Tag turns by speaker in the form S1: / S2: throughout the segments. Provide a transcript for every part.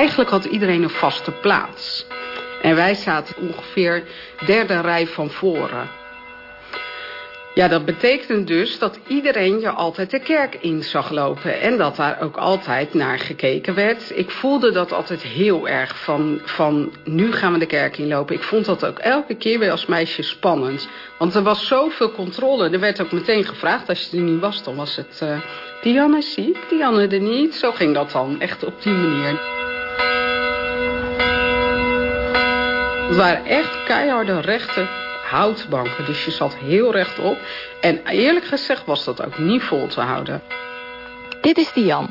S1: Eigenlijk had iedereen een vaste plaats. En wij zaten ongeveer derde rij van voren. Ja, dat betekent dus dat iedereen je altijd de kerk in zag lopen. En dat daar ook altijd naar gekeken werd. Ik voelde dat altijd heel erg van, van nu gaan we de kerk inlopen. Ik vond dat ook elke keer weer als meisje spannend. Want er was zoveel controle. Er werd ook meteen gevraagd, als je er niet was, dan was het... Uh, Diane is ziek, Diane er niet. Zo ging dat dan, echt op die manier. Het waren echt keiharde rechten houtbanken. Dus je zat heel rechtop. En eerlijk gezegd was dat ook niet vol te houden.
S2: Dit is Dian.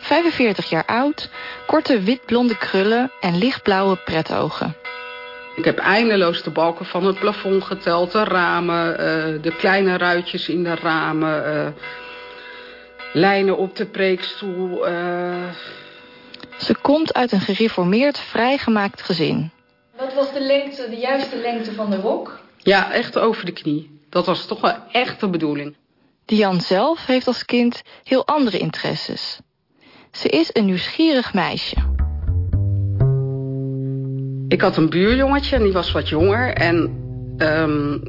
S2: 45 jaar oud, korte witblonde krullen en lichtblauwe pretogen.
S1: Ik heb eindeloos de balken van het plafond geteld, de ramen, uh, de kleine ruitjes in de ramen, uh, lijnen op de preekstoel. Uh...
S2: Ze komt uit een gereformeerd, vrijgemaakt gezin.
S3: Wat was de lengte, de juiste lengte van de rok?
S1: Ja, echt over de knie. Dat was toch wel echt de bedoeling.
S2: Diane zelf heeft als kind heel andere interesses. Ze is een nieuwsgierig meisje.
S1: Ik had een buurjongetje en die was wat jonger. En um,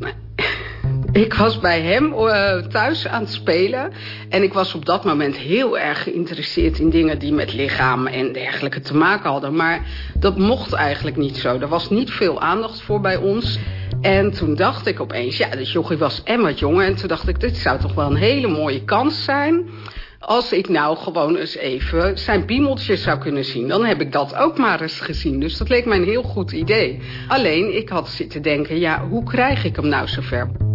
S1: ik was bij hem uh, thuis aan het spelen. En ik was op dat moment heel erg geïnteresseerd in dingen die met lichaam en dergelijke te maken hadden. Maar dat mocht eigenlijk niet zo. Er was niet veel aandacht voor bij ons. En toen dacht ik opeens, ja, dus jochie was en wat jonger. En toen dacht ik, dit zou toch wel een hele mooie kans zijn... als ik nou gewoon eens even zijn piemeltje zou kunnen zien. Dan heb ik dat ook maar eens gezien. Dus dat leek mij een heel goed idee. Alleen, ik had zitten denken, ja, hoe krijg ik hem nou zover?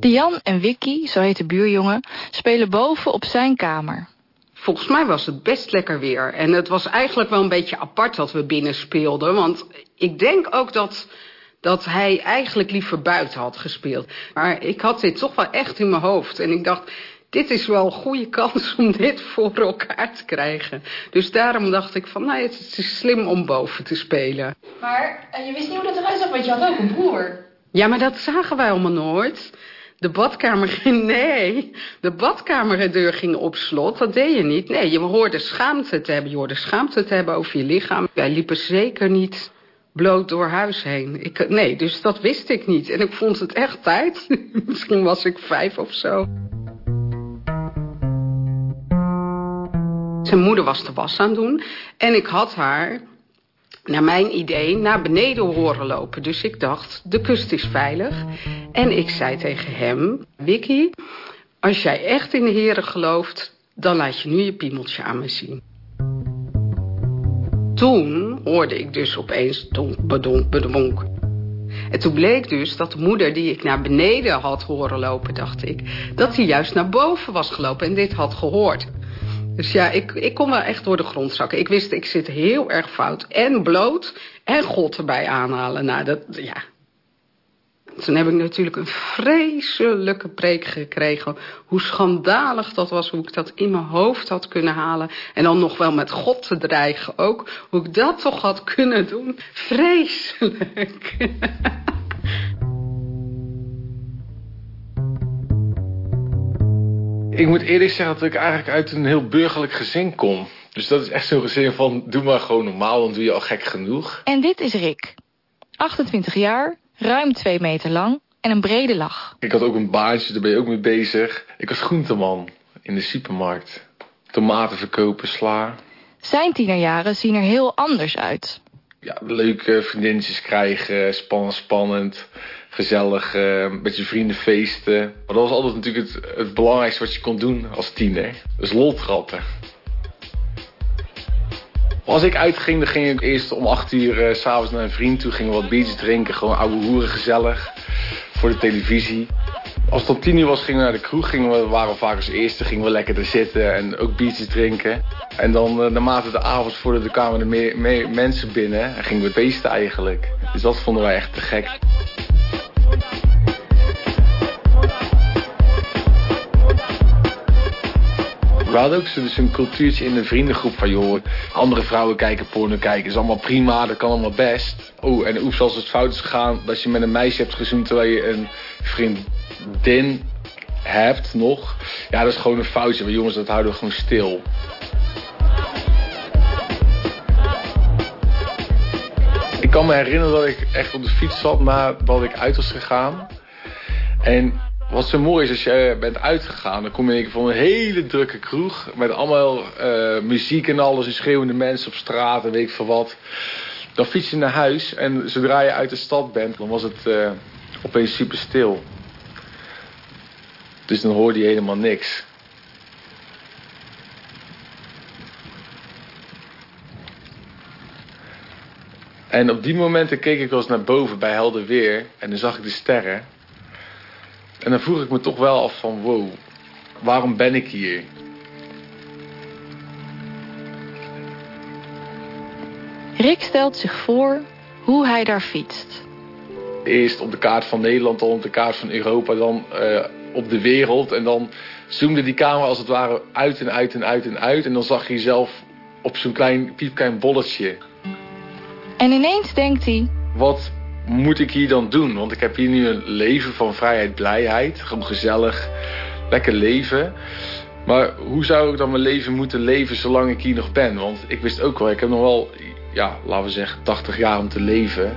S2: Dian en Vicky, zo heet de buurjongen, spelen boven op zijn kamer.
S1: Volgens mij was het best lekker weer. En het was eigenlijk wel een beetje apart dat we binnen speelden. Want ik denk ook dat dat hij eigenlijk liever buiten had gespeeld. Maar ik had dit toch wel echt in mijn hoofd. En ik dacht, dit is wel een goede kans om dit voor elkaar te krijgen. Dus daarom dacht ik van, nou, het is slim om boven te spelen.
S3: Maar uh, je wist niet hoe dat eruit zag, want je had ook een broer.
S1: Ja, maar dat zagen wij allemaal nooit. De badkamer nee, de badkamerdeur ging op slot, dat deed je niet. Nee, je hoorde schaamte te hebben, je hoorde schaamte te hebben over je lichaam. Wij liepen zeker niet bloot door huis heen. Ik, nee, dus dat wist ik niet. En ik vond het echt tijd. Misschien was ik vijf of zo. Zijn moeder was de was aan het doen. En ik had haar, naar mijn idee, naar beneden horen lopen. Dus ik dacht, de kust is veilig. En ik zei tegen hem, Vicky, als jij echt in de heren gelooft... dan laat je nu je piemeltje aan me zien. Toen hoorde ik dus opeens donk, bedonk, bedonk. En toen bleek dus dat de moeder die ik naar beneden had horen lopen, dacht ik... dat hij juist naar boven was gelopen en dit had gehoord. Dus ja, ik, ik kon wel echt door de grond zakken. Ik wist, ik zit heel erg fout en bloot en God erbij aanhalen. Nou, dat, ja, toen heb ik natuurlijk een vreselijke preek gekregen. Hoe schandalig dat was, hoe ik dat in mijn hoofd had kunnen halen. En dan nog wel met God te dreigen ook. Hoe ik dat toch had kunnen doen. Vreselijk.
S4: Ik moet eerlijk zeggen dat ik eigenlijk uit een heel burgerlijk gezin kom. Dus dat is echt zo'n gezin van, doe maar gewoon normaal, dan doe je al gek genoeg.
S2: En dit is Rick. 28 jaar, ruim twee meter lang en een brede lach.
S4: Ik had ook een baantje, daar ben je ook mee bezig. Ik was groenteman in de supermarkt. Tomaten verkopen, sla.
S2: Zijn tienerjaren zien er heel anders uit.
S4: Ja, leuke vriendinnetjes krijgen, spannend, spannend, gezellig, uh, een beetje vriendenfeesten. Maar dat was altijd natuurlijk het, het belangrijkste wat je kon doen als tiener. Dus lol trappen. Als ik uitging, dan ging ik eerst om acht uur uh, s'avonds naar een vriend toe. Gingen we wat biertjes drinken, gewoon oude hoeren gezellig. Voor de televisie. Als het om tien uur was, gingen we naar de kroeg. Gingen we, waren we vaak als eerste, gingen we lekker er zitten en ook biertjes drinken. En dan, uh, naarmate de avond voordat de kwamen er meer, meer mensen binnen. En gingen we feesten eigenlijk. Dus dat vonden wij echt te gek. We hadden ook dus een cultuurtje in de vriendengroep van... joh, andere vrouwen kijken porno kijken, is allemaal prima, dat kan allemaal best. Oh, en oeps, als het fout is gegaan dat je met een meisje hebt gezoend... terwijl je een vriendin hebt nog... ja, dat is gewoon een foutje, maar jongens, dat houden we gewoon stil. Kan me herinneren dat ik echt op de fiets zat nadat ik uit was gegaan. En wat zo mooi is, als je bent uitgegaan, dan kom je van een hele drukke kroeg. Met allemaal uh, muziek en alles en schreeuwende mensen op straat en weet ik veel wat. Dan fiets je naar huis en zodra je uit de stad bent, dan was het uh, opeens super stil. Dus dan hoorde je helemaal niks. En op die momenten keek ik wel eens naar boven bij helder weer. En dan zag ik de sterren. En dan vroeg ik me toch wel af van wow, waarom ben ik hier?
S2: Rick stelt zich voor hoe hij daar fietst.
S4: Eerst op de kaart van Nederland, dan op de kaart van Europa, dan uh, op de wereld. En dan zoomde die camera als het ware uit en uit en uit en uit. En dan zag je jezelf op zo'n klein, piepklein bolletje.
S2: En ineens denkt hij...
S4: Wat moet ik hier dan doen? Want ik heb hier nu een leven van vrijheid, blijheid. Gewoon gezellig, lekker leven. Maar hoe zou ik dan mijn leven moeten leven zolang ik hier nog ben? Want ik wist ook wel, ik heb nog wel, ja, laten we zeggen, 80 jaar om te leven.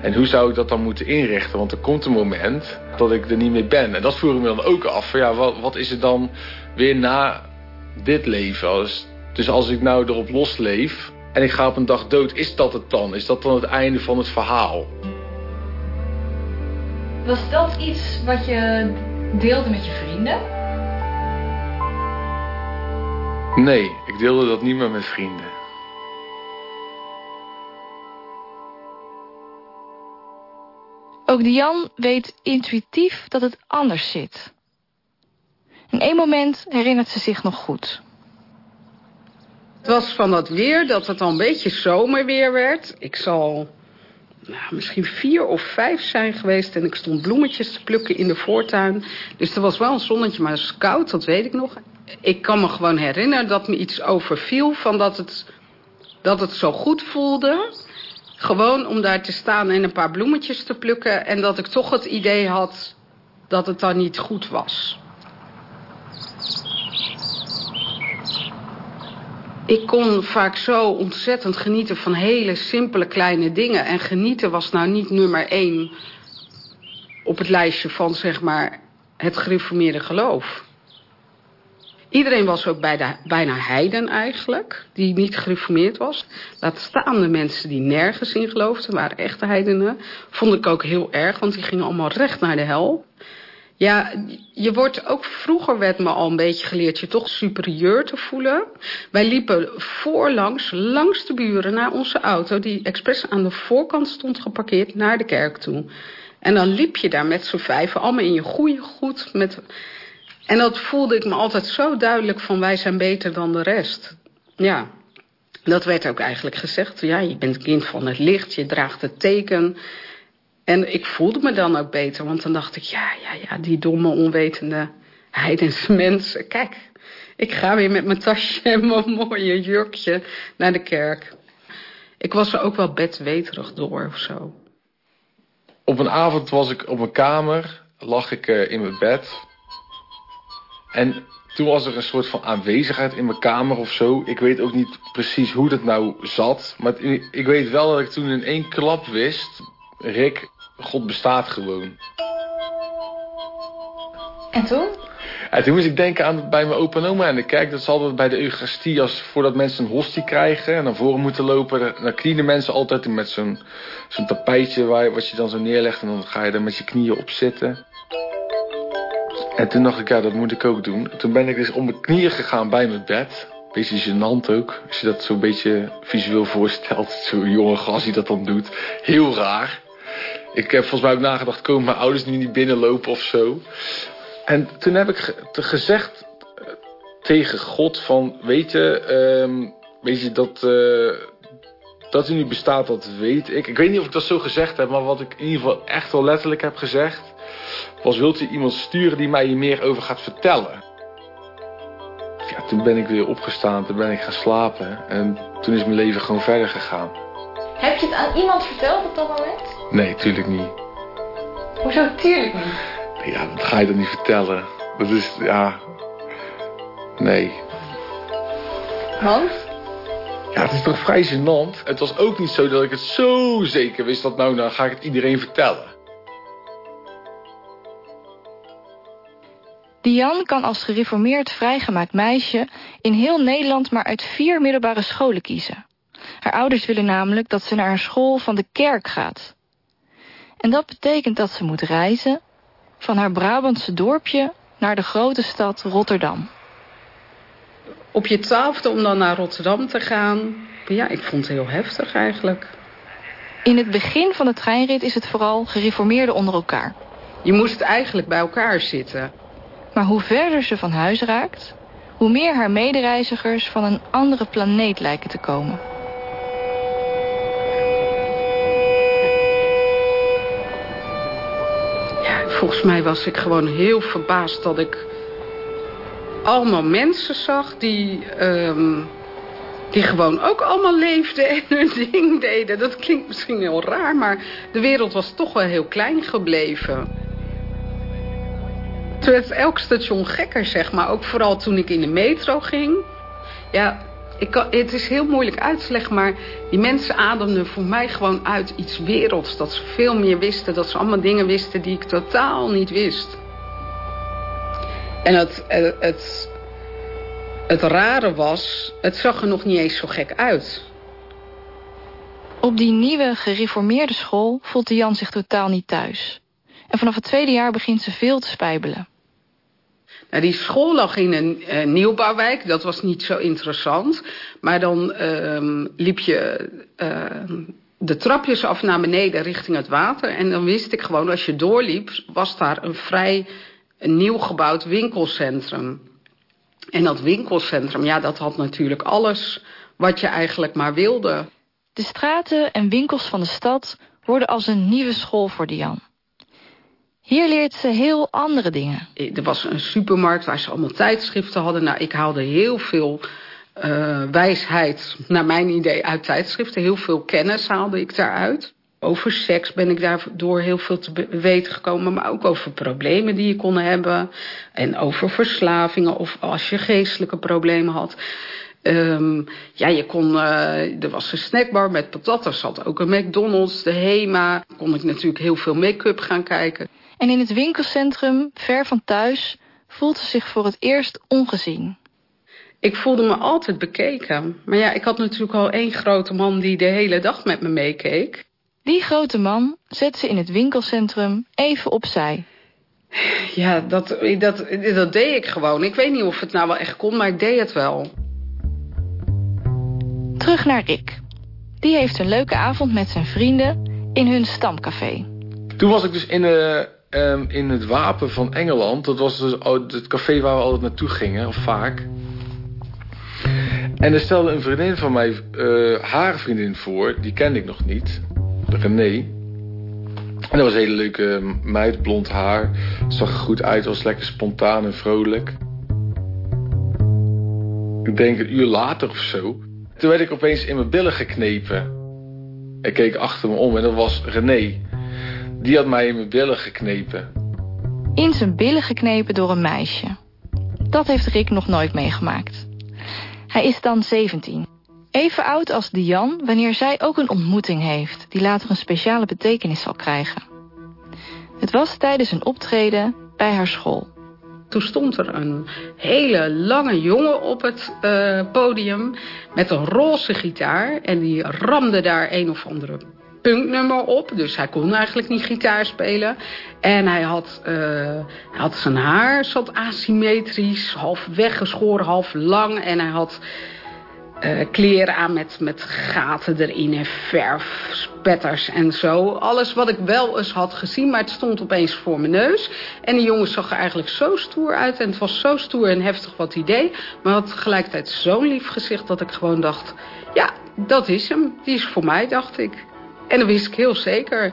S4: En hoe zou ik dat dan moeten inrichten? Want er komt een moment dat ik er niet meer ben. En dat voer ik me dan ook af. Ja, wat, wat is het dan weer na dit leven? dus als ik nou erop losleef en ik ga op een dag dood, is dat het dan? Is dat dan het einde van het verhaal?
S3: Was dat iets wat je deelde met je vrienden?
S4: Nee, ik deelde dat niet meer met vrienden.
S2: Ook Dian weet intuïtief dat het anders zit. In één moment herinnert ze zich nog goed.
S1: Het was van dat weer dat het al een beetje zomerweer werd. Ik zal nou, misschien vier of vijf zijn geweest. En ik stond bloemetjes te plukken in de voortuin. Dus er was wel een zonnetje, maar het was koud, dat weet ik nog. Ik kan me gewoon herinneren dat me iets overviel van dat het, dat het zo goed voelde. Gewoon om daar te staan en een paar bloemetjes te plukken. En dat ik toch het idee had dat het dan niet goed was. Ik kon vaak zo ontzettend genieten van hele simpele kleine dingen. En genieten was nou niet nummer één op het lijstje van zeg maar het gereformeerde geloof. Iedereen was ook bijna heiden eigenlijk, die niet gereformeerd was. Laat staan de mensen die nergens in geloofden, waren echte heidenen. Vond ik ook heel erg, want die gingen allemaal recht naar de hel. Ja, je wordt ook vroeger werd me al een beetje geleerd je toch superieur te voelen. Wij liepen voorlangs, langs de buren, naar onze auto, die expres aan de voorkant stond geparkeerd, naar de kerk toe. En dan liep je daar met z'n vijven, allemaal in je goede goed. Met... En dat voelde ik me altijd zo duidelijk van wij zijn beter dan de rest. Ja, dat werd ook eigenlijk gezegd. Ja, je bent kind van het licht, je draagt het teken. En ik voelde me dan ook beter, want dan dacht ik, ja, ja, ja, die domme, onwetende heidense mensen. Kijk, ik ga weer met mijn tasje en mijn mooie jurkje naar de kerk. Ik was er ook wel bedweterig door of zo.
S4: Op een avond was ik op mijn kamer, lag ik uh, in mijn bed. En toen was er een soort van aanwezigheid in mijn kamer of zo. Ik weet ook niet precies hoe dat nou zat. Maar ik weet wel dat ik toen in één klap wist... Rick, God bestaat gewoon.
S3: En toen?
S4: En toen moest ik denken aan bij mijn opa en oma en de kerk. Dat is altijd bij de Eucharistie, als voordat mensen een hostie krijgen en naar voren moeten lopen. Dan knielen mensen altijd met zo'n zo'n tapijtje waar, wat je dan zo neerlegt. En dan ga je er met je knieën op zitten. En toen dacht ik, ja, dat moet ik ook doen. Toen ben ik dus op mijn knieën gegaan bij mijn bed. Beetje gênant ook, als je dat zo'n beetje visueel voorstelt. Zo'n jonge gast die dat dan doet. Heel raar. Ik heb volgens mij ook nagedacht, komen mijn ouders nu niet binnenlopen of zo. En toen heb ik gezegd eh, tegen God van, weet je, um, weet je dat, uh, dat u nu bestaat, dat weet ik. Ik weet niet of ik dat zo gezegd heb, maar wat ik in ieder geval echt wel letterlijk heb gezegd, was wilt u iemand sturen die mij hier meer over gaat vertellen? Ja, toen ben ik weer opgestaan, toen ben ik gaan slapen en toen is mijn leven gewoon verder gegaan.
S3: Heb je het aan iemand verteld op dat moment?
S4: Nee, tuurlijk niet.
S3: Hoezo tuurlijk niet?
S4: Ja, dat ga je dan niet vertellen. Dat is, ja... Nee.
S3: Want?
S4: Ja, het is toch vrij gênant. Het was ook niet zo dat ik het zo zeker wist dat nou, nou ga ik het iedereen vertellen.
S2: Diane kan als gereformeerd vrijgemaakt meisje in heel Nederland maar uit vier middelbare scholen kiezen. Haar ouders willen namelijk dat ze naar een school van de kerk gaat. En dat betekent dat ze moet reizen van haar Brabantse dorpje naar de grote stad Rotterdam.
S1: Op je twaalfde om dan naar Rotterdam te gaan, ja, ik vond het heel heftig eigenlijk.
S2: In het begin van de treinrit is het vooral gereformeerden onder elkaar.
S1: Je moest eigenlijk bij elkaar zitten.
S2: Maar hoe verder ze van huis raakt, hoe meer haar medereizigers van een andere planeet lijken te komen.
S1: Volgens mij was ik gewoon heel verbaasd dat ik allemaal mensen zag die, um, die gewoon ook allemaal leefden en hun ding deden. Dat klinkt misschien heel raar, maar de wereld was toch wel heel klein gebleven. Het werd elk station gekker, zeg maar. Ook vooral toen ik in de metro ging. Ja, ik kan, het is heel moeilijk uit te leggen, maar die mensen ademden voor mij gewoon uit iets werelds. Dat ze veel meer wisten, dat ze allemaal dingen wisten die ik totaal niet wist. En het, het, het, het rare was, het zag er nog niet eens zo gek uit.
S2: Op die nieuwe gereformeerde school voelt Jan zich totaal niet thuis. En vanaf het tweede jaar begint ze veel te spijbelen.
S1: Nou, die school lag in een uh, nieuwbouwwijk. Dat was niet zo interessant. Maar dan uh, liep je uh, de trapjes af naar beneden richting het water. En dan wist ik gewoon, als je doorliep, was daar een vrij nieuw gebouwd winkelcentrum. En dat winkelcentrum, ja, dat had natuurlijk alles wat je eigenlijk maar wilde.
S2: De straten en winkels van de stad worden als een nieuwe school voor Diane. Hier leert ze heel andere dingen.
S1: Er was een supermarkt waar ze allemaal tijdschriften hadden. Nou, ik haalde heel veel uh, wijsheid, naar mijn idee, uit tijdschriften. Heel veel kennis haalde ik daaruit. Over seks ben ik daardoor heel veel te weten gekomen. Maar ook over problemen die je kon hebben. En over verslavingen of als je geestelijke problemen had. Um, ja, je kon, uh, er was een snackbar met patat. Er zat ook een McDonald's, de Hema. Kon ik natuurlijk heel veel make-up gaan kijken.
S2: En in het winkelcentrum, ver van thuis, voelt ze zich voor het eerst ongezien.
S1: Ik voelde me altijd bekeken. Maar ja, ik had natuurlijk al één grote man die de hele dag met me meekeek.
S2: Die grote man zet ze in het winkelcentrum even opzij.
S1: Ja, dat, dat, dat deed ik gewoon. Ik weet niet of het nou wel echt kon, maar ik deed het wel.
S2: Terug naar Rick. Die heeft een leuke avond met zijn vrienden in hun stamcafé.
S4: Toen was ik dus in, uh, um, in het Wapen van Engeland. Dat was dus het café waar we altijd naartoe gingen, of vaak. En er stelde een vriendin van mij uh, haar vriendin voor. Die kende ik nog niet. René. En dat was een hele leuke meid, blond haar. Zag er goed uit, was lekker spontaan en vrolijk. Ik denk een uur later of zo. Toen werd ik opeens in mijn billen geknepen. Ik keek achter me om en dat was René. Die had mij in mijn billen geknepen.
S2: In zijn billen geknepen door een meisje. Dat heeft Rick nog nooit meegemaakt. Hij is dan 17. Even oud als Diane wanneer zij ook een ontmoeting heeft... die later een speciale betekenis zal krijgen. Het was tijdens een optreden bij haar school.
S1: Toen stond er een hele lange jongen op het uh, podium met een roze gitaar. En die ramde daar een of andere punknummer op. Dus hij kon eigenlijk niet gitaar spelen. En hij had, uh, hij had zijn haar zat asymmetrisch, half weggeschoren, half lang. En hij had uh, kleren aan met, met gaten erin en verf, spetters en zo. Alles wat ik wel eens had gezien, maar het stond opeens voor mijn neus. En die jongen zag er eigenlijk zo stoer uit. En het was zo stoer en heftig wat hij deed. Maar had tegelijkertijd zo'n lief gezicht dat ik gewoon dacht... Ja, dat is hem. Die is voor mij, dacht ik. En dat wist ik heel zeker.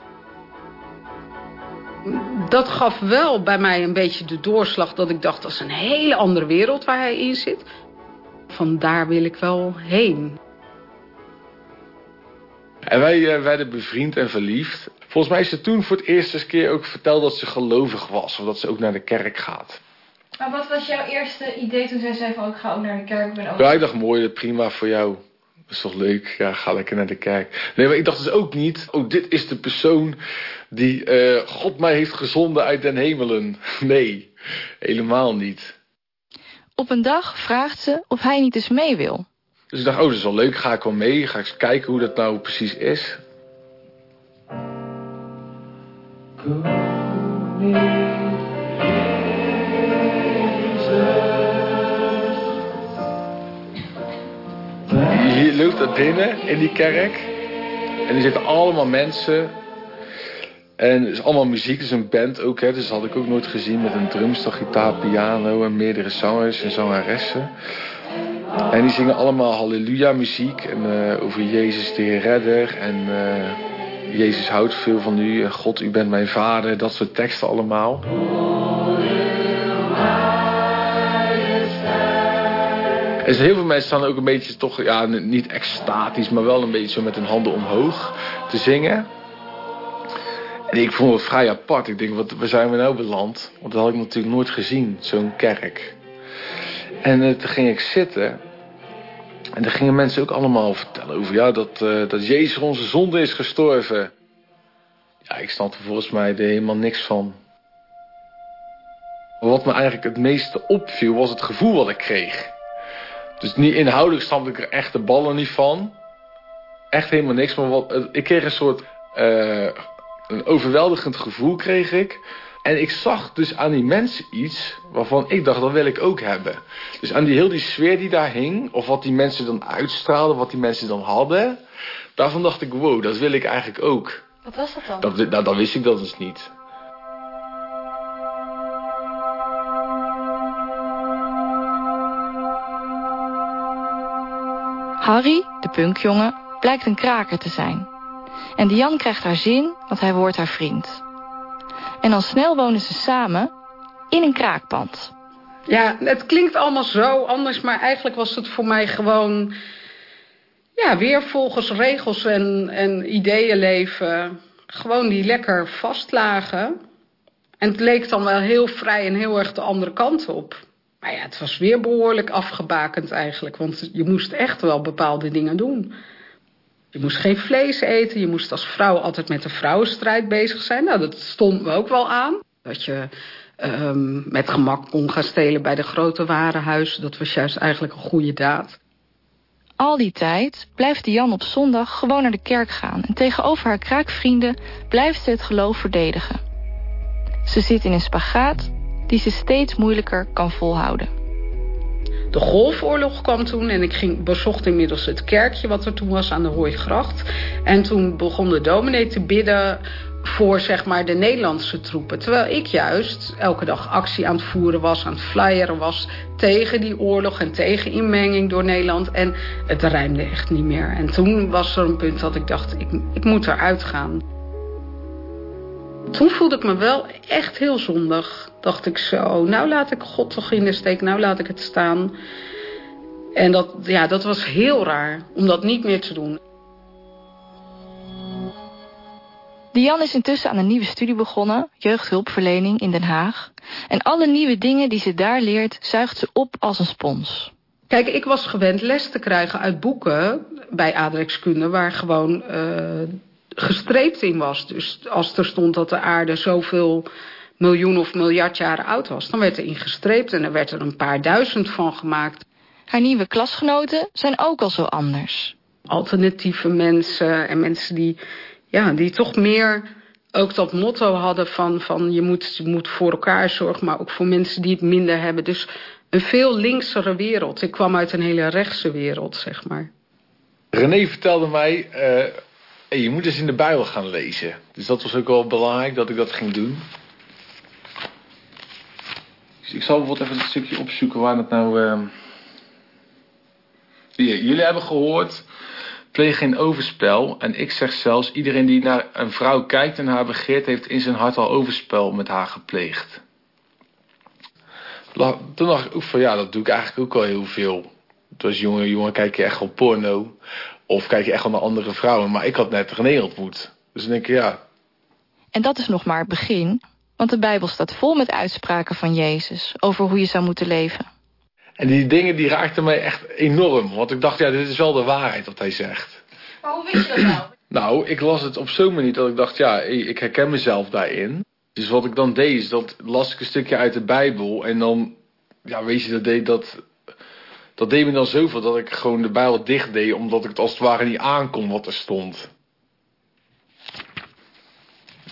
S1: Dat gaf wel bij mij een beetje de doorslag dat ik dacht... dat is een hele andere wereld waar hij in zit. Van daar wil ik wel heen.
S4: En wij uh, werden bevriend en verliefd. Volgens mij is ze toen voor het eerst eens keer ook verteld dat ze gelovig was. Of dat ze ook naar de kerk gaat.
S3: Maar wat was jouw eerste idee toen zij zei van ik ga ook naar de kerk? Ben ook...
S4: Ja, ik dacht mooi, prima voor jou. Dat is toch leuk? Ja, ga lekker naar de kerk. Nee, maar ik dacht dus ook niet... Oh, dit is de persoon die uh, God mij heeft gezonden uit den hemelen. Nee, helemaal niet.
S2: Op een dag vraagt ze of hij niet eens mee wil.
S4: Dus ik dacht, oh, dat is wel leuk. Ga ik wel mee? Ga ik eens kijken hoe dat nou precies is? Loopt er binnen in die kerk. En er zitten allemaal mensen. En het is allemaal muziek, het is een band ook. Hè. Dus dat had ik ook nooit gezien met een drumstel, gitaar, piano en meerdere zangers en zangeressen. En die zingen allemaal halleluja muziek en, uh, over Jezus de Heer Redder. En uh, Jezus houdt veel van u en God, u bent mijn vader. Dat soort teksten allemaal. En heel veel mensen staan ook een beetje toch, ja, niet extatisch, maar wel een beetje zo met hun handen omhoog te zingen. En ik vond het vrij apart. Ik denk, wat, waar zijn we nou beland? Want dat had ik natuurlijk nooit gezien, zo'n kerk. En uh, toen ging ik zitten. En daar gingen mensen ook allemaal vertellen over ja, dat, uh, dat Jezus onze zonde is gestorven. Ja, ik snapte volgens mij er helemaal niks van. Wat me eigenlijk het meeste opviel was het gevoel wat ik kreeg. Dus niet inhoudelijk snapte ik er echt de ballen niet van. Echt helemaal niks. Maar wat, ik kreeg een soort uh, een overweldigend gevoel kreeg ik. En ik zag dus aan die mensen iets waarvan ik dacht, dat wil ik ook hebben. Dus aan die heel die sfeer die daar hing, of wat die mensen dan uitstraalden, wat die mensen dan hadden. Daarvan dacht ik, wow, dat wil ik eigenlijk ook.
S3: Wat was dat dan?
S4: Dat, nou, dat wist ik dat dus niet.
S2: Harry, de punkjongen, blijkt een kraker te zijn. En Diane krijgt haar zin, want hij wordt haar vriend. En al snel wonen ze samen in een kraakpand.
S1: Ja, het klinkt allemaal zo anders, maar eigenlijk was het voor mij gewoon... Ja, weer volgens regels en, en ideeën leven. Gewoon die lekker vastlagen. En het leek dan wel heel vrij en heel erg de andere kant op. Maar ja, het was weer behoorlijk afgebakend eigenlijk. Want je moest echt wel bepaalde dingen doen. Je moest geen vlees eten. Je moest als vrouw altijd met de vrouwenstrijd bezig zijn. Nou, dat stond me ook wel aan. Dat je um, met gemak kon gaan stelen bij de grote warenhuizen. Dat was juist eigenlijk een goede daad.
S2: Al die tijd blijft Jan op zondag gewoon naar de kerk gaan... en tegenover haar kraakvrienden blijft ze het geloof verdedigen. Ze zit in een spagaat die ze steeds moeilijker kan volhouden.
S1: De golfoorlog kwam toen en ik ging, bezocht inmiddels het kerkje wat er toen was aan de Hooigracht. En toen begon de dominee te bidden voor zeg maar de Nederlandse troepen. Terwijl ik juist elke dag actie aan het voeren was, aan het flyeren was... tegen die oorlog en tegen inmenging door Nederland. En het rijmde echt niet meer. En toen was er een punt dat ik dacht, ik, ik moet eruit gaan. Toen voelde ik me wel echt heel zondig. Dacht ik zo, nou laat ik God toch in de steek, nou laat ik het staan. En dat, ja, dat was heel raar, om dat niet meer te doen.
S2: Diane is intussen aan een nieuwe studie begonnen, jeugdhulpverlening in Den Haag. En alle nieuwe dingen die ze daar leert, zuigt ze op als een spons.
S1: Kijk, ik was gewend les te krijgen uit boeken bij aardrijkskunde... waar gewoon uh, gestreept in was. Dus als er stond dat de aarde zoveel miljoen of miljard jaren oud was... dan werd er ingestreept en er werd er een paar duizend van gemaakt.
S2: Haar nieuwe klasgenoten zijn ook al zo anders.
S1: Alternatieve mensen en mensen die, ja, die toch meer ook dat motto hadden van, van je, moet, je moet voor elkaar zorgen... maar ook voor mensen die het minder hebben. Dus een veel linksere wereld. Ik kwam uit een hele rechtse wereld, zeg maar.
S4: René vertelde mij... Uh, je moet eens in de Bijbel gaan lezen. Dus dat was ook wel belangrijk dat ik dat ging doen. Dus ik zal bijvoorbeeld even een stukje opzoeken waar het nou... Uh... Hier, jullie hebben gehoord, pleeg geen overspel. En ik zeg zelfs, iedereen die naar een vrouw kijkt en haar begeert... heeft in zijn hart al overspel met haar gepleegd. Toen dacht ik ook van, ja, dat doe ik eigenlijk ook al heel veel. Toen als jongen, jongen kijk je echt op porno. Of kijk je echt al naar andere vrouwen. Maar ik had net René ontmoet. Dus dan denk ik, ja...
S2: En dat is nog maar het begin... Want de Bijbel staat vol met uitspraken van Jezus over hoe je zou moeten leven.
S4: En die dingen die raakten mij echt enorm. Want ik dacht, ja, dit is wel de waarheid wat hij zegt.
S3: Maar hoe wist je dat nou?
S4: Nou, ik las het op zo'n manier dat ik dacht, ja, ik herken mezelf daarin. Dus wat ik dan deed, is dat las ik een stukje uit de Bijbel. En dan, ja, weet je, dat deed, dat, dat deed me dan zoveel dat ik gewoon de Bijbel dicht deed. Omdat ik het als het ware niet aankon wat er stond.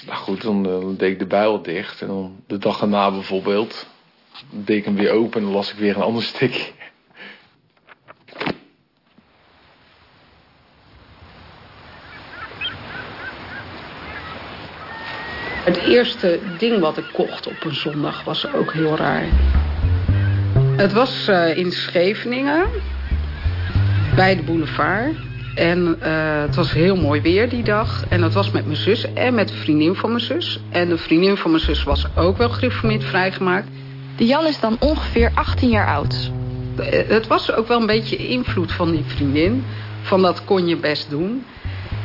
S4: Nou goed, dan, eh, dan deed ik de Bijbel dicht. En dan de dag erna bijvoorbeeld, deed ik hem weer open en dan las ik weer een ander stukje.
S1: Het eerste ding wat ik kocht op een zondag was ook heel raar. Het was uh, in Scheveningen, bij de boulevard. En uh, het was heel mooi weer die dag. En dat was met mijn zus en met de vriendin van mijn zus. En de vriendin van mijn zus was ook wel gereformeerd vrijgemaakt.
S2: De Jan is dan ongeveer 18 jaar oud.
S1: Uh, het was ook wel een beetje invloed van die vriendin. Van dat kon je best doen.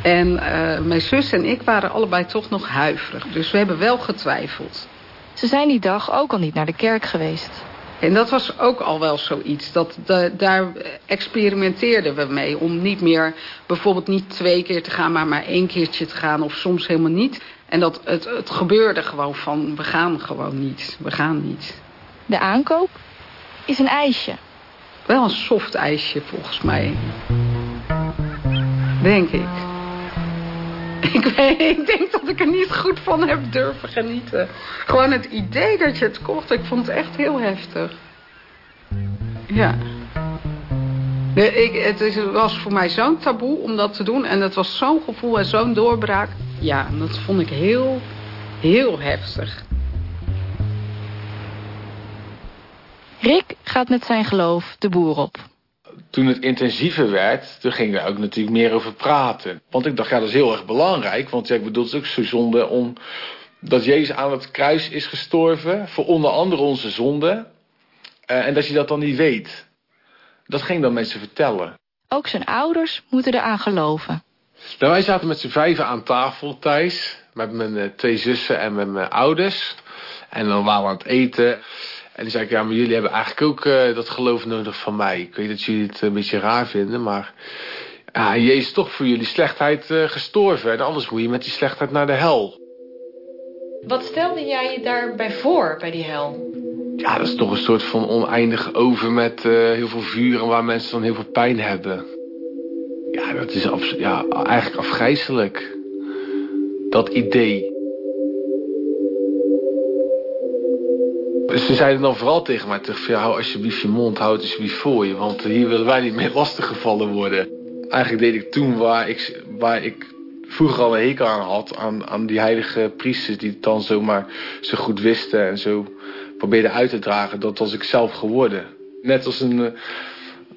S1: En uh, mijn zus en ik waren allebei toch nog huiverig. Dus we hebben wel getwijfeld.
S2: Ze zijn die dag ook al niet naar de kerk geweest.
S1: En dat was ook al wel zoiets. Dat, de, daar experimenteerden we mee. Om niet meer, bijvoorbeeld niet twee keer te gaan, maar maar één keertje te gaan. Of soms helemaal niet. En dat het, het gebeurde gewoon van, we gaan gewoon niet. We gaan niet.
S2: De aankoop is een ijsje.
S1: Wel een soft ijsje volgens mij. Denk ik. Ik, weet, ik denk dat ik er niet goed van heb durven genieten. Gewoon het idee dat je het kocht, ik vond het echt heel heftig. Ja. Ik, het was voor mij zo'n taboe om dat te doen. En het was zo'n gevoel en zo'n doorbraak. Ja, dat vond ik heel, heel heftig.
S2: Rick gaat met zijn geloof de boer op
S4: toen het intensiever werd, toen gingen we ook natuurlijk meer over praten. Want ik dacht, ja, dat is heel erg belangrijk. Want ja, ik bedoel, het is ook zo zonde om dat Jezus aan het kruis is gestorven voor onder andere onze zonden. Uh, en dat je dat dan niet weet. Dat ging dan mensen vertellen.
S2: Ook zijn ouders moeten eraan geloven.
S4: Nou, wij zaten met z'n vijven aan tafel thuis. Met mijn uh, twee zussen en met mijn ouders. En dan waren we aan het eten. En die zei ik, ja, maar jullie hebben eigenlijk ook uh, dat geloof nodig van mij. Ik weet dat jullie het een beetje raar vinden, maar... Ja, Jezus is toch voor jullie slechtheid uh, gestorven. En anders moet je met die slechtheid naar de hel.
S3: Wat stelde jij je daarbij voor, bij die hel?
S4: Ja, dat is toch een soort van oneindig over met uh, heel veel vuur... en waar mensen dan heel veel pijn hebben. Ja, dat is ja, eigenlijk afgrijzelijk. Dat idee. Ze zeiden dan vooral tegen mij ja, hou alsjeblieft je mond, hou het alsjeblieft voor je. Want hier willen wij niet meer lastiggevallen worden. Eigenlijk deed ik toen waar ik, waar ik vroeger al een hekel aan had, aan, aan die heilige priesters die het dan zomaar zo goed wisten en zo probeerden uit te dragen. Dat was ik zelf geworden. Net als een,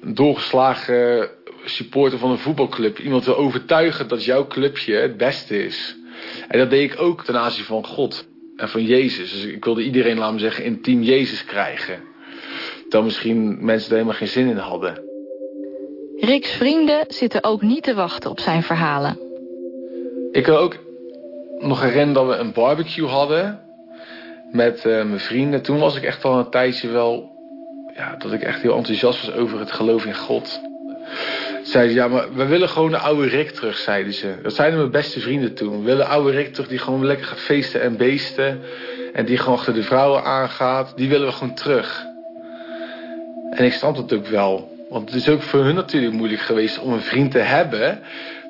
S4: een doorgeslagen supporter van een voetbalclub. Iemand wil overtuigen dat jouw clubje het beste is. En dat deed ik ook ten aanzien van God en van Jezus. Dus ik wilde iedereen, laten we zeggen, in team Jezus krijgen. Terwijl misschien mensen er helemaal geen zin in hadden.
S2: Rick's vrienden zitten ook niet te wachten op zijn verhalen.
S4: Ik kan ook nog herinneren dat we een barbecue hadden met uh, mijn vrienden. Toen was ik echt al een tijdje wel... Ja, dat ik echt heel enthousiast was over het geloof in God. Zeiden ze, ja, maar we willen gewoon de oude Rick terug, zeiden ze. Dat zeiden mijn beste vrienden toen. We willen oude Rick terug die gewoon lekker gaat feesten en beesten. En die gewoon achter de vrouwen aangaat. Die willen we gewoon terug. En ik snap dat ook wel. Want het is ook voor hun natuurlijk moeilijk geweest om een vriend te hebben...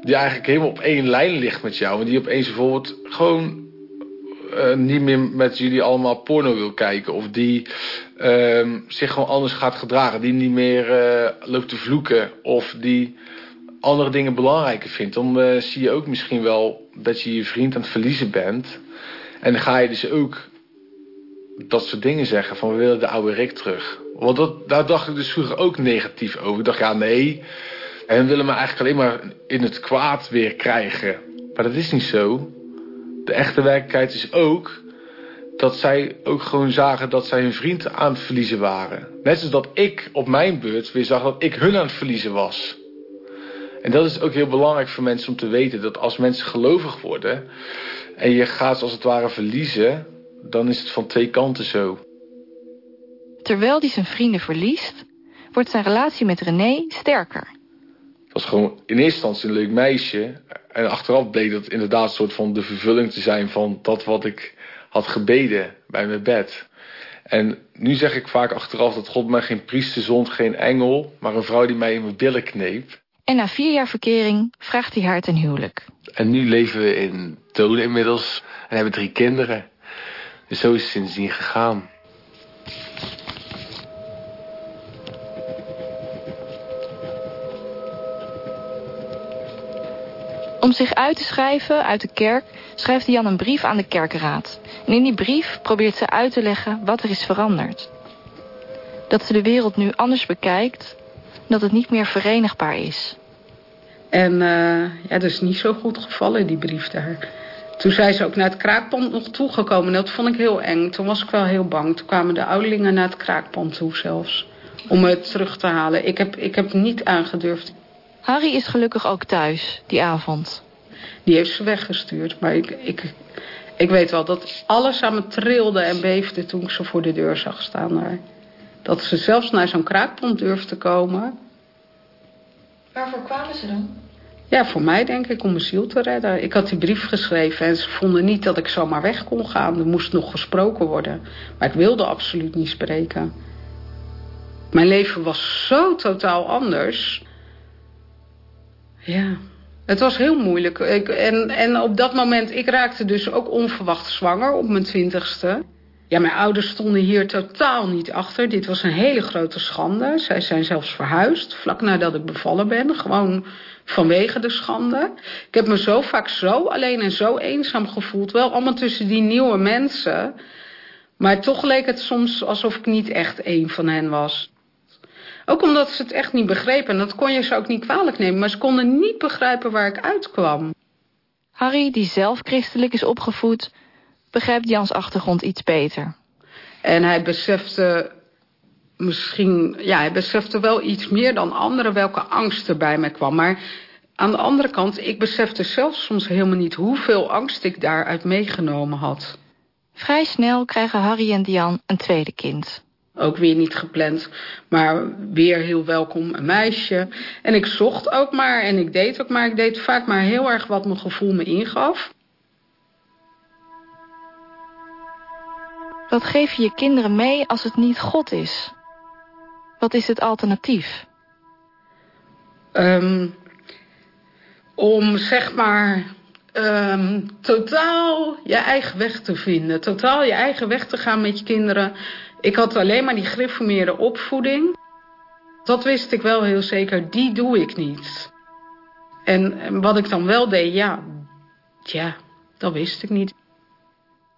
S4: die eigenlijk helemaal op één lijn ligt met jou. En die opeens bijvoorbeeld gewoon uh, niet meer met jullie allemaal porno wil kijken. Of die uh, zich gewoon anders gaat gedragen. Die niet meer uh, loopt te vloeken. Of die andere dingen belangrijker vindt. Dan uh, zie je ook misschien wel dat je je vriend aan het verliezen bent. En dan ga je dus ook dat soort dingen zeggen. Van we willen de oude Rick terug. Want dat, daar dacht ik dus vroeger ook negatief over. Ik dacht ja nee. En willen me eigenlijk alleen maar in het kwaad weer krijgen. Maar dat is niet zo. De echte werkelijkheid is ook dat zij ook gewoon zagen dat zij hun vriend aan het verliezen waren. Net zoals dat ik op mijn beurt weer zag dat ik hun aan het verliezen was. En dat is ook heel belangrijk voor mensen om te weten. Dat als mensen gelovig worden en je gaat als het ware verliezen, dan is het van twee kanten zo.
S2: Terwijl hij zijn vrienden verliest, wordt zijn relatie met René sterker.
S4: Het was gewoon in eerste instantie een leuk meisje. En achteraf bleek dat inderdaad een soort van de vervulling te zijn van dat wat ik had gebeden bij mijn bed. En nu zeg ik vaak achteraf dat God mij geen priester zond, geen engel, maar een vrouw die mij in mijn billen kneep.
S2: En na vier jaar verkering vraagt hij haar ten huwelijk.
S5: En nu leven we in Tolen inmiddels en hebben drie kinderen. Dus zo is het sindsdien gegaan.
S2: Om zich uit te schrijven uit de kerk schrijft Jan een brief aan de kerkenraad. En in die brief probeert ze uit te leggen wat er is veranderd. Dat ze de wereld nu anders bekijkt, dat het niet meer verenigbaar is.
S1: En uh, ja, dat is niet zo goed gevallen, die brief daar. Toen zijn ze ook naar het kraakpand nog toegekomen. Dat vond ik heel eng. Toen was ik wel heel bang. Toen kwamen de ouderlingen naar het kraakpand toe zelfs. Om het terug te halen. Ik heb, ik heb niet aangedurfd.
S2: Harry is gelukkig ook thuis, die avond.
S1: Die heeft ze weggestuurd. Maar ik, ik, ik weet wel dat alles aan me trilde en beefde toen ik ze voor de deur zag staan daar. Dat ze zelfs naar zo'n kraakpont durfde komen.
S3: Waarvoor kwamen ze dan?
S1: Ja, voor mij denk ik om mijn ziel te redden. Ik had die brief geschreven en ze vonden niet dat ik zomaar weg kon gaan. Er moest nog gesproken worden. Maar ik wilde absoluut niet spreken. Mijn leven was zo totaal anders. Ja, het was heel moeilijk. Ik, en, en op dat moment, ik raakte dus ook onverwacht zwanger op mijn twintigste. Ja, mijn ouders stonden hier totaal niet achter. Dit was een hele grote schande. Zij zijn zelfs verhuisd, vlak nadat ik bevallen ben. Gewoon vanwege de schande. Ik heb me zo vaak zo alleen en zo eenzaam gevoeld. Wel allemaal tussen die nieuwe mensen. Maar toch leek het soms alsof ik niet echt één van hen was. Ook omdat ze het echt niet begrepen. En dat kon je ze ook niet kwalijk nemen. Maar ze konden niet begrijpen waar ik uitkwam.
S2: Harry, die zelf christelijk is opgevoed, begrijpt Jans achtergrond iets beter.
S1: En hij besefte misschien, ja, hij besefte wel iets meer dan anderen welke angst er bij mij kwam. Maar aan de andere kant, ik besefte zelf soms helemaal niet hoeveel angst ik daaruit meegenomen had.
S2: Vrij snel krijgen Harry en Diane een tweede kind.
S1: Ook weer niet gepland, maar weer heel welkom een meisje. En ik zocht ook maar en ik deed ook maar. Ik deed vaak maar heel erg wat mijn gevoel me ingaf.
S2: Wat geef je je kinderen mee als het niet God is? Wat is het alternatief?
S1: Um, om zeg maar um, totaal je eigen weg te vinden. Totaal je eigen weg te gaan met je kinderen. Ik had alleen maar die gereformeerde opvoeding. Dat wist ik wel heel zeker, die doe ik niet. En wat ik dan wel deed, ja, tja, dat wist ik niet.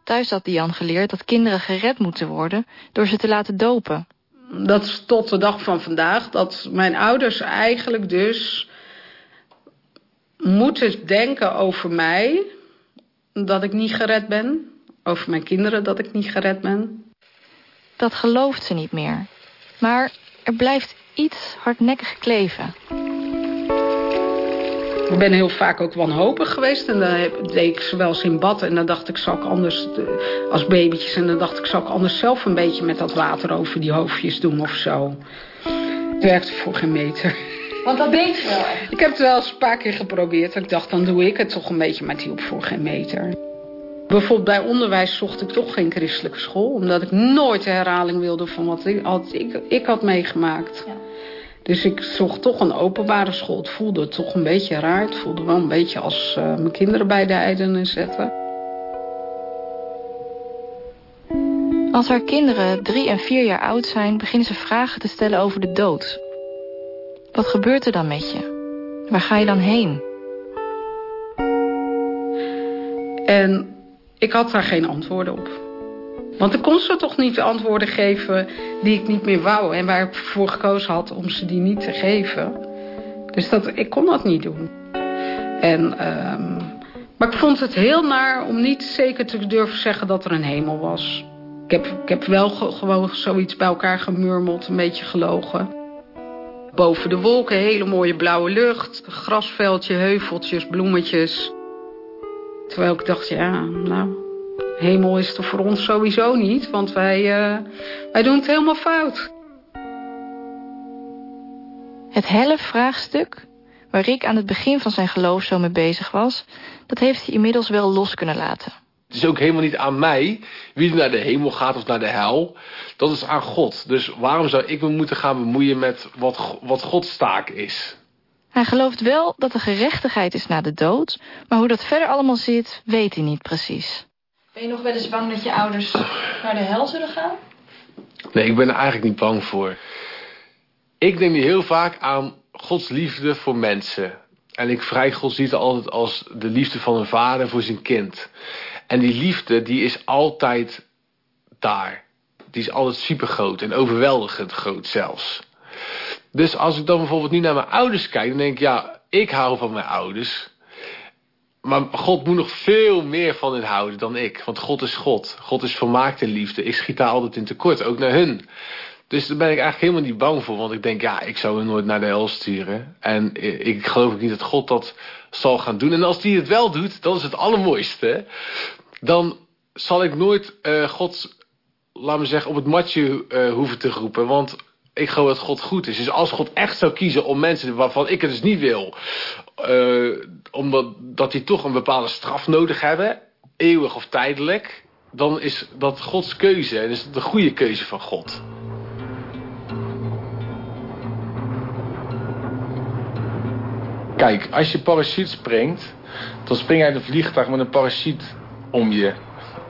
S2: Thuis had Dian geleerd dat kinderen gered moeten worden door ze te laten dopen.
S1: Dat is tot de dag van vandaag, dat mijn ouders eigenlijk dus moeten denken over mij dat ik niet gered ben. Over mijn kinderen dat ik niet gered ben.
S2: Dat gelooft ze niet meer. Maar er blijft iets hardnekkig kleven.
S1: Ik ben heel vaak ook wanhopig geweest. En dan deed ik ze wel eens in bad. En dan dacht ik, zal ik anders, als babytjes... en dan dacht ik, zal ik anders zelf een beetje met dat water over die hoofdjes doen of zo. Het werkte voor geen meter.
S3: Want dat deed je wel?
S1: Ik heb het wel eens een paar keer geprobeerd. Ik dacht, dan doe ik het toch een beetje, maar het hielp voor geen meter. Bijvoorbeeld bij onderwijs zocht ik toch geen christelijke school. Omdat ik nooit de herhaling wilde van wat ik, had, ik, ik had meegemaakt. Ja. Dus ik zocht toch een openbare school. Het voelde toch een beetje raar. Het voelde wel een beetje als uh, mijn kinderen bij de eidenen zetten.
S2: Als haar kinderen drie en vier jaar oud zijn... beginnen ze vragen te stellen over de dood. Wat gebeurt er dan met je? Waar ga je dan heen?
S1: En ik had daar geen antwoorden op. Want ik kon ze toch niet antwoorden geven die ik niet meer wou. En waar ik voor gekozen had om ze die niet te geven. Dus dat, ik kon dat niet doen. En, um, maar ik vond het heel naar om niet zeker te durven zeggen dat er een hemel was. Ik heb, ik heb wel ge, gewoon zoiets bij elkaar gemurmeld, een beetje gelogen. Boven de wolken, hele mooie blauwe lucht. Grasveldje, heuveltjes, bloemetjes. Terwijl ik dacht, ja, nou, hemel is er voor ons sowieso niet. Want wij, uh, wij doen het helemaal fout.
S2: Het helle vraagstuk, waar Rick aan het begin van zijn geloof zo mee bezig was, dat heeft hij inmiddels wel los kunnen laten.
S4: Het is ook helemaal niet aan mij wie er naar de hemel gaat of naar de hel. Dat is aan God. Dus waarom zou ik me moeten gaan bemoeien met wat, wat Gods taak is?
S2: Hij gelooft wel dat er gerechtigheid is na de dood, maar hoe dat verder allemaal zit, weet hij niet precies.
S6: Ben je nog wel eens bang dat je ouders naar de hel zullen gaan?
S4: Nee, ik ben er eigenlijk niet bang voor. Ik denk nu heel vaak aan Gods liefde voor mensen. En ik vrij Gods liefde altijd als de liefde van een vader voor zijn kind. En die liefde, die is altijd daar. Die is altijd supergroot en overweldigend groot zelfs. Dus als ik dan bijvoorbeeld nu naar mijn ouders kijk, dan denk ik, ja, ik hou van mijn ouders. Maar God moet nog veel meer van hen houden dan ik. Want God is God. God is volmaakte liefde. Ik schiet daar altijd in tekort, ook naar hun. Dus daar ben ik eigenlijk helemaal niet bang voor. Want ik denk, ja, ik zou hen nooit naar de hel sturen. En ik geloof ook niet dat God dat zal gaan doen. En als die het wel doet, dan is het allermooiste. Dan zal ik nooit uh, God, laat me zeggen, op het matje uh, hoeven te roepen. Want ik geloof dat God goed is. Dus als God echt zou kiezen om mensen waarvan ik het dus niet wil... Uh, omdat dat die toch een bepaalde straf nodig hebben... eeuwig of tijdelijk... dan is dat Gods keuze. En is het de goede keuze van God. Kijk, als je parachute springt... dan spring je uit een vliegtuig met een parachute om je.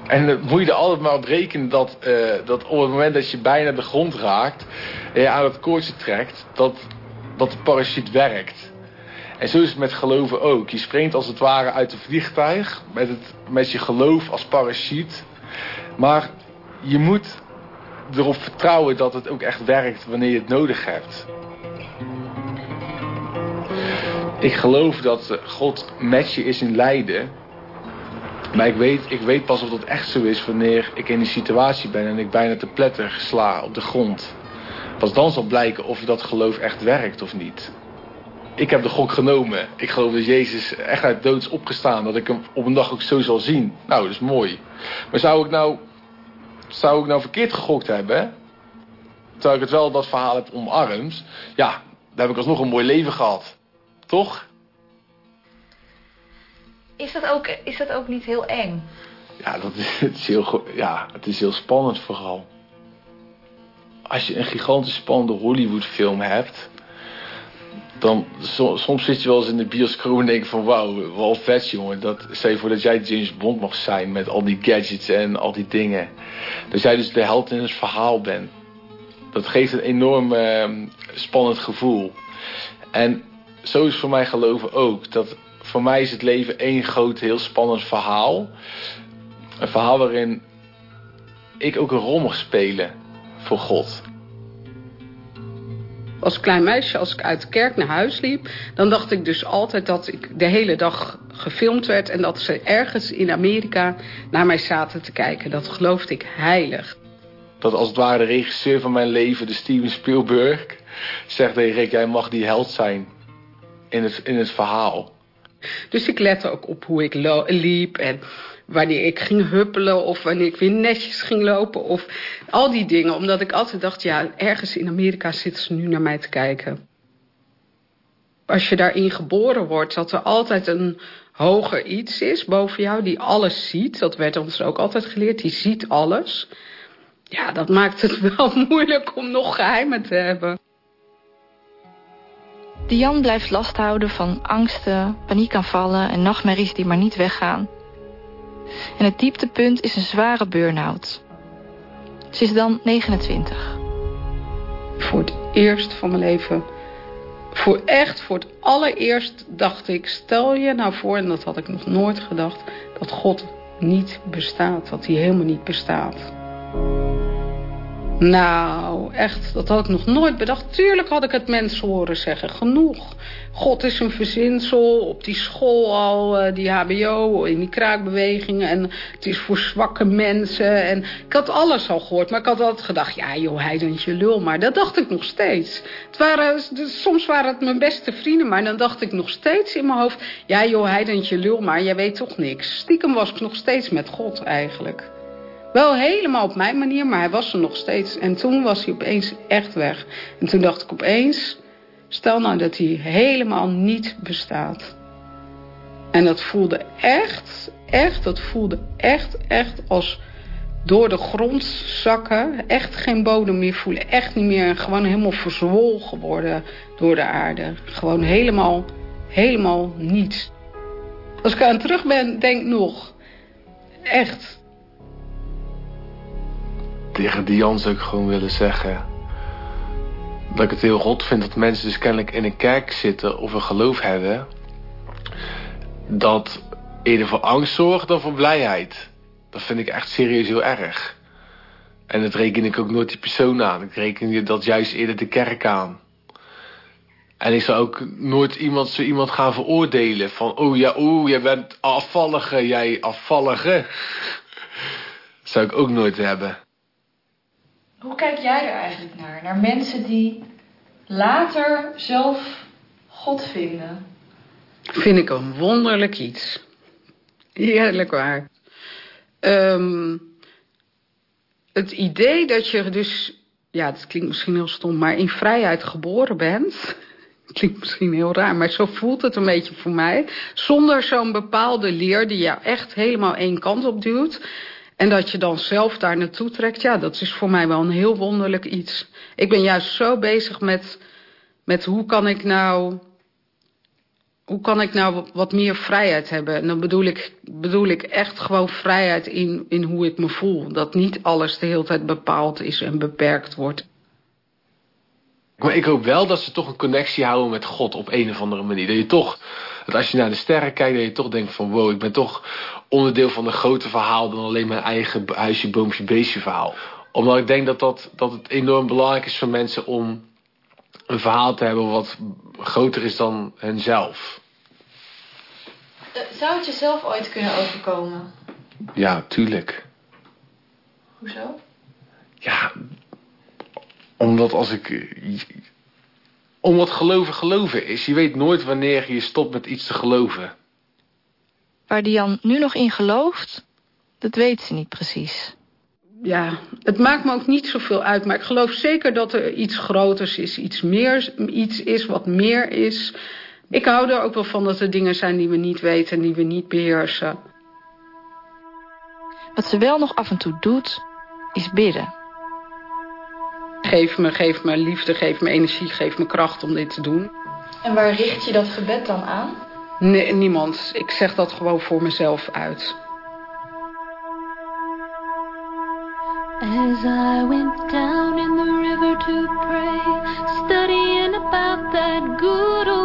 S4: En dan moet je er altijd maar op rekenen dat, uh, dat op het moment dat je bijna de grond raakt... en je aan het koordje trekt, dat, dat de parachute werkt. En zo is het met geloven ook. Je springt als het ware uit een vliegtuig met, het, met je geloof als parachute. Maar je moet erop vertrouwen dat het ook echt werkt wanneer je het nodig hebt. Ik geloof dat God met je is in lijden. Maar ik weet, ik weet pas of dat echt zo is wanneer ik in die situatie ben en ik bijna te pletter sla op de grond. Pas dan zal blijken of dat geloof echt werkt of niet. Ik heb de gok genomen. Ik geloof dat Jezus echt uit dood is opgestaan. Dat ik hem op een dag ook zo zal zien. Nou, dat is mooi. Maar zou ik nou, zou ik nou verkeerd gegokt hebben? Terwijl ik het wel dat verhaal heb omarmd. Ja, dan heb ik alsnog een mooi leven gehad. Toch?
S2: Is dat ook, is dat ook niet heel eng?
S4: Ja, dat is, het is heel, ja, het is heel spannend vooral. Als je een gigantisch spannende Hollywood-film hebt... dan soms zit je wel eens in de bioscoop en denk van... wauw, wel vet jongen. Dat, stel je voor dat jij James Bond mag zijn met al die gadgets en al die dingen. Dat jij dus de held in het verhaal bent. Dat geeft een enorm uh, spannend gevoel. En zo is voor mij geloven ook. Dat voor mij is het leven één groot, heel spannend verhaal. Een verhaal waarin ik ook een rol mag spelen voor God.
S1: Als klein meisje, als ik uit de kerk naar huis liep... dan dacht ik dus altijd dat ik de hele dag gefilmd werd... en dat ze ergens in Amerika naar mij zaten te kijken. Dat geloofde ik heilig.
S4: Dat als het ware de regisseur van mijn leven, de Steven Spielberg... zegt tegen Rick, jij mag die held zijn in het, in het verhaal.
S1: Dus ik lette ook op hoe ik liep en wanneer ik ging huppelen of wanneer ik weer netjes ging lopen of al die dingen. Omdat ik altijd dacht, ja, ergens in Amerika zitten ze nu naar mij te kijken. Als je daarin geboren wordt, dat er altijd een hoger iets is boven jou die alles ziet. Dat werd ons ook altijd geleerd, die ziet alles. Ja, dat maakt het wel moeilijk om nog geheimen te hebben.
S2: Diane blijft last houden van angsten, paniekaanvallen en nachtmerries die maar niet weggaan. En het dieptepunt is een zware burn-out. Ze is dan 29.
S1: Voor het eerst van mijn leven, voor echt, voor het allereerst dacht ik... stel je nou voor, en dat had ik nog nooit gedacht... dat God niet bestaat, dat hij helemaal niet bestaat. Nou, echt, dat had ik nog nooit bedacht. Tuurlijk had ik het mensen horen zeggen, genoeg. God is een verzinsel, op die school al, eh, die hbo, in die kraakbewegingen. En het is voor zwakke mensen. En ik had alles al gehoord, maar ik had altijd gedacht... ja joh, heidentje lul, maar dat dacht ik nog steeds. Het waren, soms waren het mijn beste vrienden, maar dan dacht ik nog steeds in mijn hoofd... ja joh, heidentje lul, maar jij weet toch niks. Stiekem was ik nog steeds met God eigenlijk. Wel helemaal op mijn manier, maar hij was er nog steeds. En toen was hij opeens echt weg. En toen dacht ik opeens,
S7: Stel nou dat die helemaal niet bestaat. En dat voelde echt, echt, dat voelde echt, echt als door de grond zakken. Echt geen bodem meer voelen. Echt niet meer. Gewoon helemaal verzwolgen worden door de aarde. Gewoon helemaal, helemaal niets. Als ik aan terug ben, denk nog. Echt.
S4: Tegen Dian zou ik gewoon willen zeggen... dat ik het heel rot vind dat mensen dus kennelijk in een kerk zitten... of een geloof hebben... dat eerder voor angst zorgt dan voor blijheid. Dat vind ik echt serieus heel erg. En dat reken ik ook nooit die persoon aan. Ik reken dat juist eerder de kerk aan. En ik zou ook nooit iemand zo iemand gaan veroordelen. Van, oh ja, oh, jij bent afvallige, jij afvallige. Zou ik ook nooit hebben.
S2: Hoe kijk jij er eigenlijk naar? Naar mensen die later zelf God vinden?
S7: Vind ik een wonderlijk iets. Heerlijk waar. Um, het idee dat je dus, ja, het klinkt misschien heel stom, maar in vrijheid geboren bent. Klinkt misschien heel raar, maar zo voelt het een beetje voor mij. Zonder zo'n bepaalde leer die jou echt helemaal één kant op duwt. En dat je dan zelf daar naartoe trekt. Ja, dat is voor mij wel een heel wonderlijk iets. Ik ben juist zo bezig met, met hoe kan ik nou hoe kan ik nou wat meer vrijheid hebben? En dan bedoel ik, bedoel ik echt gewoon vrijheid in, in hoe ik me voel. Dat niet alles de hele tijd bepaald is en beperkt wordt.
S4: Maar ik hoop wel dat ze toch een connectie houden met God op een of andere manier. Dat je toch, dat als je naar de sterren kijkt, dat je toch denkt van wow, ik ben toch onderdeel van een groter verhaal dan alleen mijn eigen huisje, boompje, beestje verhaal. Omdat ik denk dat, dat, dat het enorm belangrijk is voor mensen om een verhaal te hebben wat groter is dan henzelf.
S2: Uh, zou het jezelf ooit kunnen overkomen?
S4: Ja, tuurlijk.
S2: Hoezo?
S4: Ja, omdat als ik... Omdat geloven geloven is. Je weet nooit wanneer je stopt met iets te geloven.
S2: Waar Dian nu nog in gelooft, dat weet ze niet precies
S7: ja, het maakt me ook niet zoveel uit. Maar ik geloof zeker dat er iets groters is. Iets, meer, iets is wat meer is. Ik hou er ook wel van dat er dingen zijn die we niet weten en die we niet beheersen.
S2: Wat ze wel nog af en toe doet, is bidden.
S7: Geef me, geef me liefde, geef me energie, geef me kracht om dit te doen.
S2: En waar richt je dat gebed dan aan?
S7: Nee, niemand. Ik zeg dat gewoon voor mezelf uit. As I went down in the river to pray, studying about that good old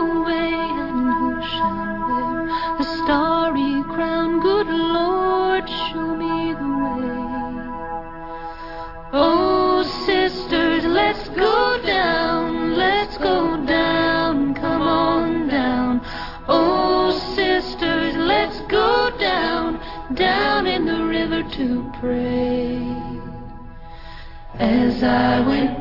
S7: I went